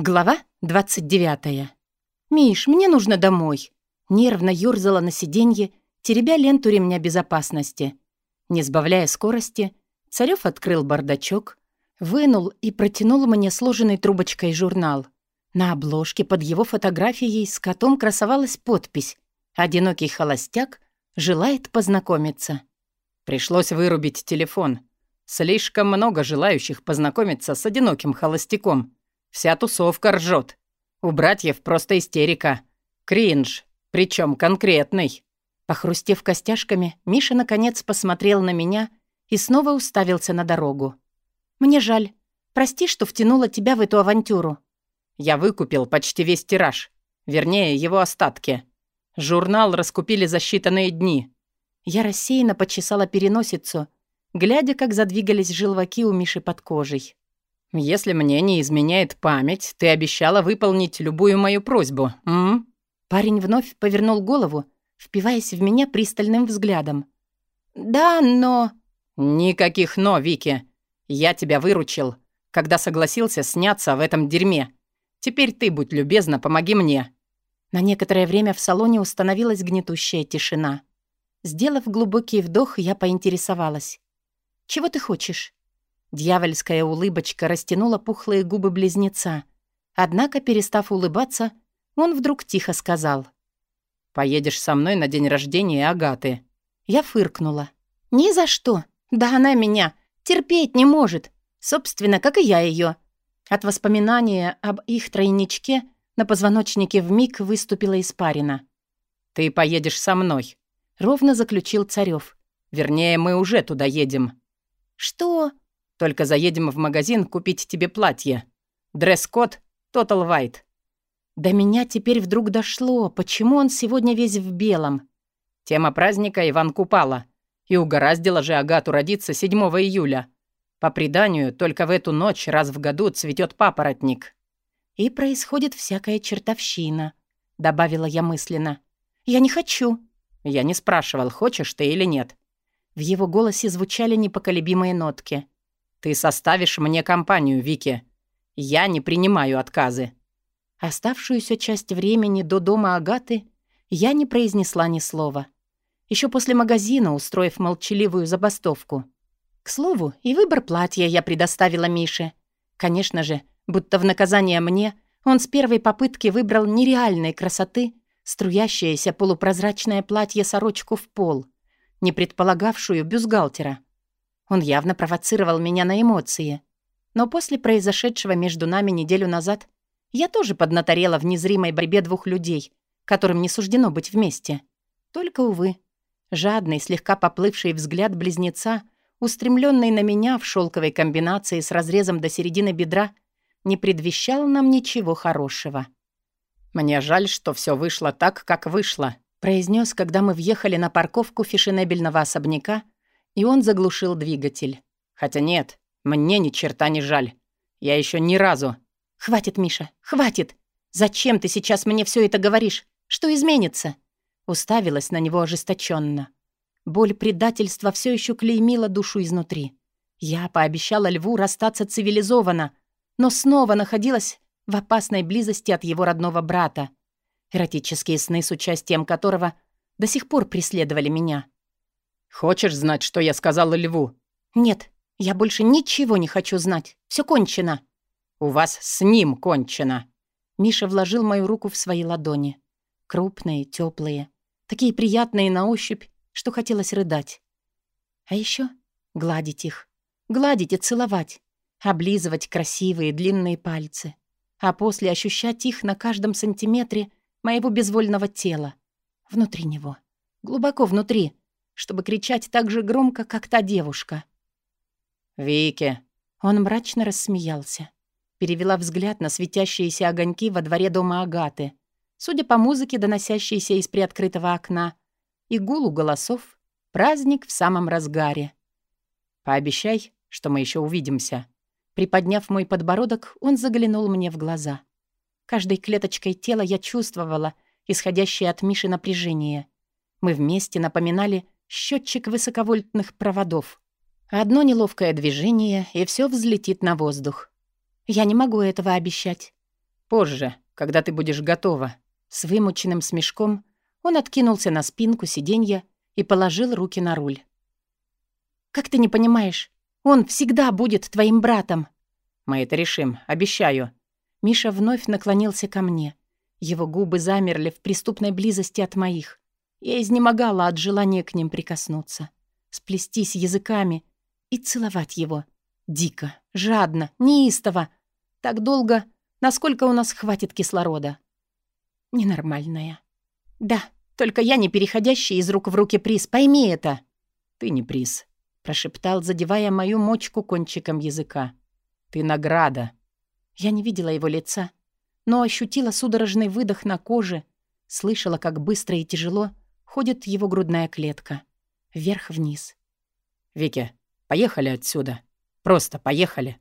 Глава 29. «Миш, мне нужно домой». Нервно ёрзала на сиденье, теребя ленту ремня безопасности. Не сбавляя скорости, Царёв открыл бардачок, вынул и протянул мне сложенной трубочкой журнал. На обложке под его фотографией с котом красовалась подпись «Одинокий холостяк желает познакомиться». Пришлось вырубить телефон. Слишком много желающих познакомиться с одиноким холостяком. Вся тусовка ржет. У братьев просто истерика. Кринж, причем конкретный. Похрустев костяшками, Миша наконец посмотрел на меня и снова уставился на дорогу. «Мне жаль. Прости, что втянула тебя в эту авантюру». Я выкупил почти весь тираж. Вернее, его остатки. Журнал раскупили за считанные дни. Я рассеянно почесала переносицу, глядя, как задвигались желваки у Миши под кожей. «Если мне не изменяет память, ты обещала выполнить любую мою просьбу, м?» Парень вновь повернул голову, впиваясь в меня пристальным взглядом. «Да, но...» «Никаких «но», Вики. Я тебя выручил, когда согласился сняться в этом дерьме. Теперь ты, будь любезна, помоги мне». На некоторое время в салоне установилась гнетущая тишина. Сделав глубокий вдох, я поинтересовалась. «Чего ты хочешь?» Дьявольская улыбочка растянула пухлые губы близнеца. Однако, перестав улыбаться, он вдруг тихо сказал. «Поедешь со мной на день рождения Агаты». Я фыркнула. «Ни за что. Да она меня терпеть не может. Собственно, как и я ее. От воспоминания об их тройничке на позвоночнике вмиг выступила испарина. «Ты поедешь со мной», — ровно заключил Царёв. «Вернее, мы уже туда едем». «Что?» Только заедем в магазин купить тебе платье. Дресс-код Total White». До меня теперь вдруг дошло, почему он сегодня весь в белом. Тема праздника Иван Купала. И угораздило же Агату родиться 7 июля. По преданию, только в эту ночь раз в году цветет папоротник. «И происходит всякая чертовщина», — добавила я мысленно. «Я не хочу». Я не спрашивал, хочешь ты или нет. В его голосе звучали непоколебимые нотки. «Ты составишь мне компанию, Вики. Я не принимаю отказы». Оставшуюся часть времени до дома Агаты я не произнесла ни слова. Еще после магазина, устроив молчаливую забастовку. К слову, и выбор платья я предоставила Мише. Конечно же, будто в наказание мне, он с первой попытки выбрал нереальной красоты струящееся полупрозрачное платье-сорочку в пол, не предполагавшую бюстгальтера. Он явно провоцировал меня на эмоции. Но после произошедшего между нами неделю назад я тоже поднаторела в незримой борьбе двух людей, которым не суждено быть вместе. Только, увы, жадный, слегка поплывший взгляд близнеца, устремленный на меня в шелковой комбинации с разрезом до середины бедра, не предвещал нам ничего хорошего. «Мне жаль, что все вышло так, как вышло», произнес, когда мы въехали на парковку фешенебельного особняка, и он заглушил двигатель. «Хотя нет, мне ни черта не жаль. Я еще ни разу...» «Хватит, Миша, хватит! Зачем ты сейчас мне все это говоришь? Что изменится?» Уставилась на него ожесточенно. Боль предательства все еще клеймила душу изнутри. Я пообещала льву расстаться цивилизованно, но снова находилась в опасной близости от его родного брата, эротические сны с участием которого до сих пор преследовали меня. «Хочешь знать, что я сказала льву?» «Нет, я больше ничего не хочу знать. Все кончено». «У вас с ним кончено». Миша вложил мою руку в свои ладони. Крупные, теплые, такие приятные на ощупь, что хотелось рыдать. А еще гладить их. Гладить и целовать. Облизывать красивые длинные пальцы. А после ощущать их на каждом сантиметре моего безвольного тела. Внутри него. Глубоко внутри чтобы кричать так же громко, как та девушка. «Вики!» Он мрачно рассмеялся. Перевела взгляд на светящиеся огоньки во дворе дома Агаты. Судя по музыке, доносящейся из приоткрытого окна, и гулу голосов, праздник в самом разгаре. «Пообещай, что мы еще увидимся». Приподняв мой подбородок, он заглянул мне в глаза. Каждой клеточкой тела я чувствовала исходящее от Миши напряжение. Мы вместе напоминали счетчик высоковольтных проводов. Одно неловкое движение, и все взлетит на воздух. Я не могу этого обещать. Позже, когда ты будешь готова». С вымученным смешком он откинулся на спинку сиденья и положил руки на руль. «Как ты не понимаешь? Он всегда будет твоим братом!» «Мы это решим, обещаю». Миша вновь наклонился ко мне. Его губы замерли в преступной близости от моих. Я изнемогала от желания к ним прикоснуться, сплестись языками и целовать его. Дико, жадно, неистово. Так долго, насколько у нас хватит кислорода. Ненормальная. Да, только я не переходящий из рук в руки приз, пойми это. Ты не приз, прошептал, задевая мою мочку кончиком языка. Ты награда. Я не видела его лица, но ощутила судорожный выдох на коже, слышала, как быстро и тяжело ходит его грудная клетка. Вверх-вниз. «Вики, поехали отсюда. Просто поехали».